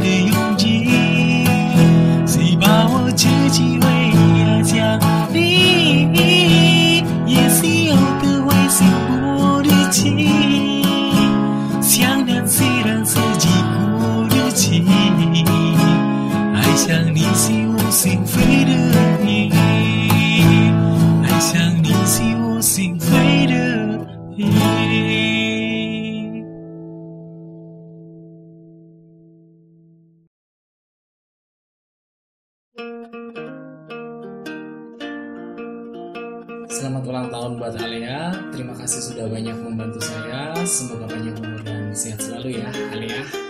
的勇气，是把我自己围呀下你，也是有个为谁不离弃，想念是让自己不离弃，爱上你。是我心飞的雨，爱上你。是我心飞的雨。Selamat ulang tahun buat Alia. Terima kasih sudah banyak membantu saya. Semoga panjang umur dan sehat selalu ya, Alia.